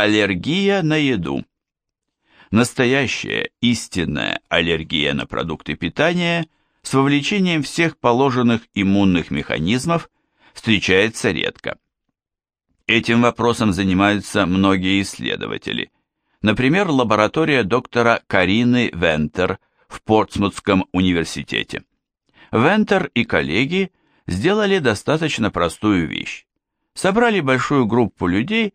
Аллергия на еду. Настоящая истинная аллергия на продукты питания с вовлечением всех положенных иммунных механизмов встречается редко. Этим вопросом занимаются многие исследователи. Например, лаборатория доктора Карины Вентер в Портсмутском университете. Вентер и коллеги сделали достаточно простую вещь. Собрали большую группу людей,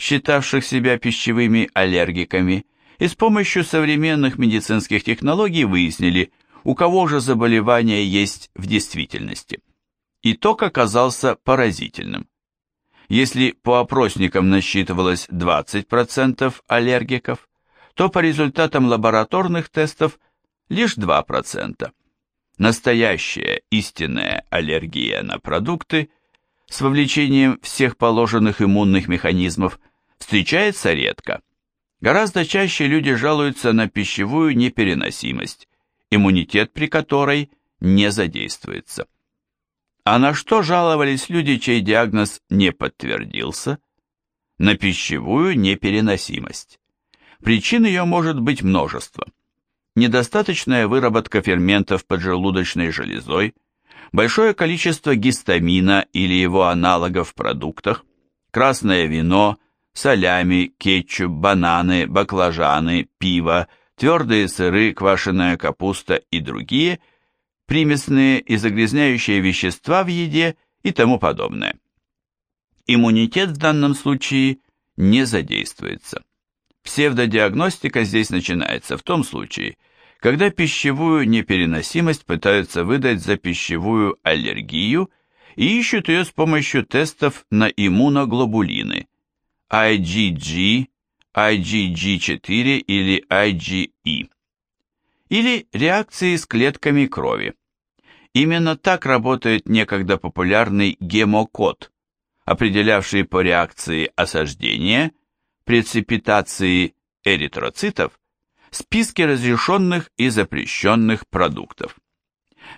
считавших себя пищевыми аллергиками, и с помощью современных медицинских технологий выяснили, у кого же заболевание есть в действительности. Итог оказался поразительным. Если по опросникам насчитывалось 20% аллергиков, то по результатам лабораторных тестов лишь 2%. Настоящая истинная аллергия на продукты с вовлечением всех положенных иммунных механизмов встречается редко. Гораздо чаще люди жалуются на пищевую непереносимость, иммунитет при которой не задействуется. А на что жаловались люди, чей диагноз не подтвердился? На пищевую непереносимость. Причин ее может быть множество. Недостаточная выработка ферментов поджелудочной железой, большое количество гистамина или его аналогов в продуктах, красное вино, солями, кетчуп, бананы, баклажаны, пиво, твердые сыры, квашеная капуста и другие – примесные и загрязняющие вещества в еде и тому подобное. Иммунитет в данном случае не задействуется. Псевдодиагностика здесь начинается в том случае, когда пищевую непереносимость пытаются выдать за пищевую аллергию и ищут ее с помощью тестов на иммуноглобулины IgG, IgG4 или IgE, или реакции с клетками крови. Именно так работает некогда популярный гемокод, определявший по реакции осаждения, прецепитации эритроцитов, списки разрешенных и запрещенных продуктов.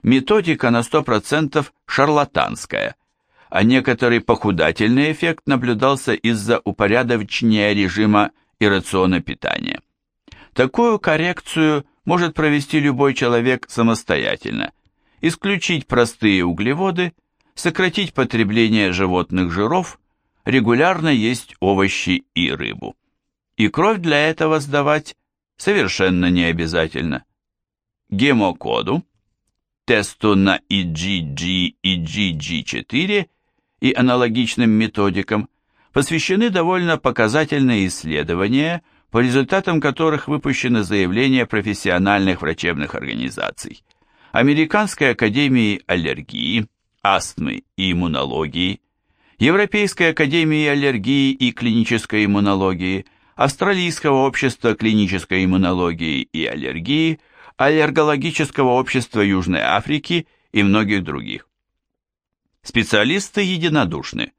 Методика на 100% шарлатанская, а некоторый похудательный эффект наблюдался из-за упорядочения режима и рациона питания. Такую коррекцию может провести любой человек самостоятельно – исключить простые углеводы, сократить потребление животных жиров, регулярно есть овощи и рыбу. И кровь для этого сдавать совершенно не обязательно. Гемокоду, тесту на IgG и GG4 и аналогичным методикам посвящены довольно показательные исследования, по результатам которых выпущены заявления профессиональных врачебных организаций. Американской академии аллергии, астмы и иммунологии, Европейской академии аллергии и клинической иммунологии, Австралийского общества клинической иммунологии и аллергии, Аллергологического общества Южной Африки и многих других. Специалисты единодушны.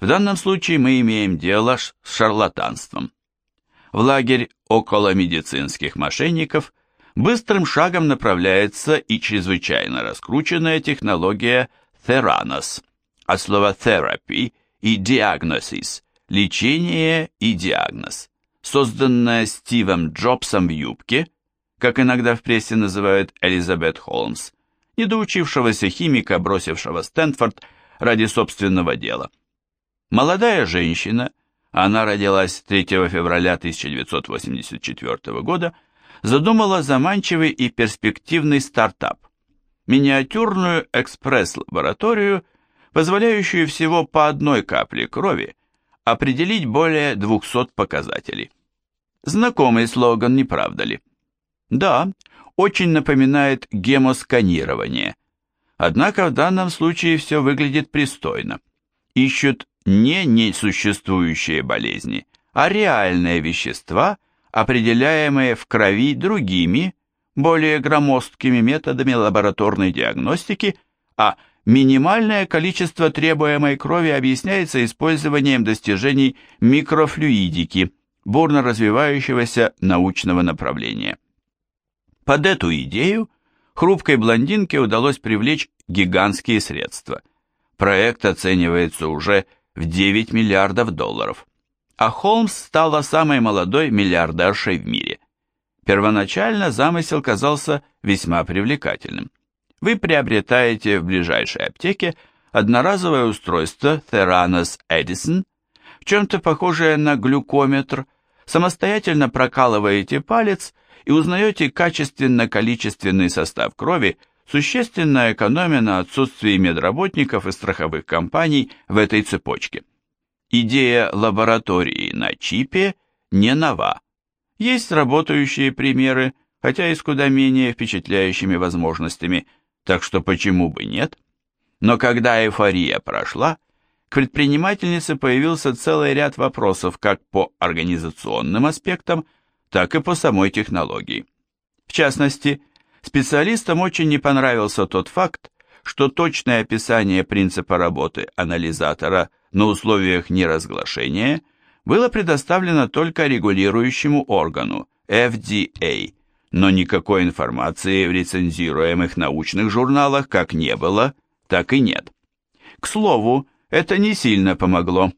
В данном случае мы имеем дело с шарлатанством. В лагерь около медицинских мошенников – быстрым шагом направляется и чрезвычайно раскрученная технология Theranos, от слова therapy и diagnosis, лечение и диагноз, созданная Стивом Джобсом в юбке, как иногда в прессе называют Элизабет Холмс, недоучившегося химика, бросившего Стэнфорд ради собственного дела. Молодая женщина, она родилась 3 февраля 1984 года, задумала заманчивый и перспективный стартап – миниатюрную экспресс-лабораторию, позволяющую всего по одной капле крови определить более 200 показателей. Знакомый слоган, не правда ли? Да, очень напоминает гемосканирование. Однако в данном случае все выглядит пристойно. Ищут не несуществующие болезни, а реальные вещества – определяемые в крови другими, более громоздкими методами лабораторной диагностики, а минимальное количество требуемой крови объясняется использованием достижений микрофлюидики, бурно развивающегося научного направления. Под эту идею хрупкой блондинке удалось привлечь гигантские средства. Проект оценивается уже в 9 миллиардов долларов. а Холмс стала самой молодой миллиардершей в мире. Первоначально замысел казался весьма привлекательным. Вы приобретаете в ближайшей аптеке одноразовое устройство Theranos Edison, в чем-то похожее на глюкометр, самостоятельно прокалываете палец и узнаете качественно-количественный состав крови, существенно экономя на отсутствии медработников и страховых компаний в этой цепочке. Идея лаборатории на чипе не нова. Есть работающие примеры, хотя и с куда менее впечатляющими возможностями, так что почему бы нет? Но когда эйфория прошла, к предпринимательнице появился целый ряд вопросов как по организационным аспектам, так и по самой технологии. В частности, специалистам очень не понравился тот факт, что точное описание принципа работы анализатора на условиях неразглашения было предоставлено только регулирующему органу FDA, но никакой информации в рецензируемых научных журналах как не было, так и нет. К слову, это не сильно помогло.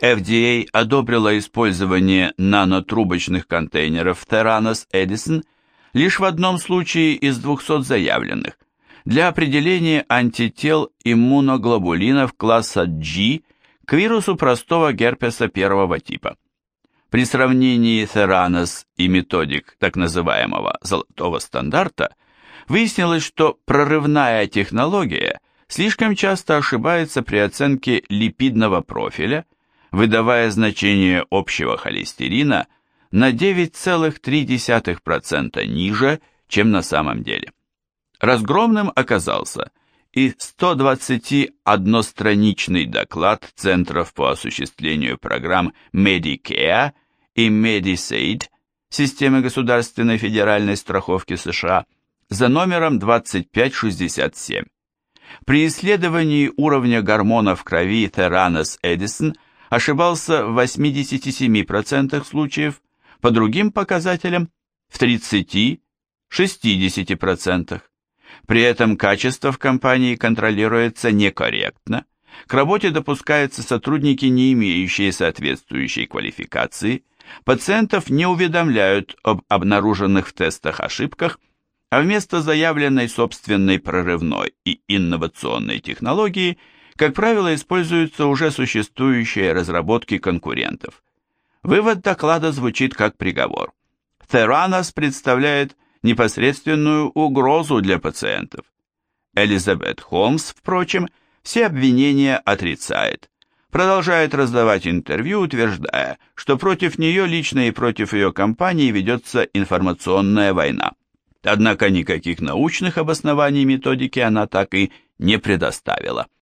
FDA одобрила использование нанотрубочных контейнеров Theranos Edison лишь в одном случае из 200 заявленных для определения антител иммуноглобулинов класса G к вирусу простого герпеса первого типа. При сравнении Theranos и методик так называемого «золотого стандарта» выяснилось, что прорывная технология слишком часто ошибается при оценке липидного профиля, выдавая значение общего холестерина на 9,3% ниже, чем на самом деле. Разгромным оказался и 121-страничный доклад Центров по осуществлению программ Medicare и Medicaid системы государственной федеральной страховки США за номером 2567. При исследовании уровня гормонов крови Theranos Edison ошибался в 87% случаев, по другим показателям в 30-60%. При этом качество в компании контролируется некорректно, к работе допускаются сотрудники, не имеющие соответствующей квалификации, пациентов не уведомляют об обнаруженных в тестах ошибках, а вместо заявленной собственной прорывной и инновационной технологии, как правило, используются уже существующие разработки конкурентов. Вывод доклада звучит как приговор. Theranos представляет непосредственную угрозу для пациентов. Элизабет Холмс, впрочем, все обвинения отрицает. Продолжает раздавать интервью, утверждая, что против нее лично и против ее компании ведется информационная война. Однако никаких научных обоснований методики она так и не предоставила.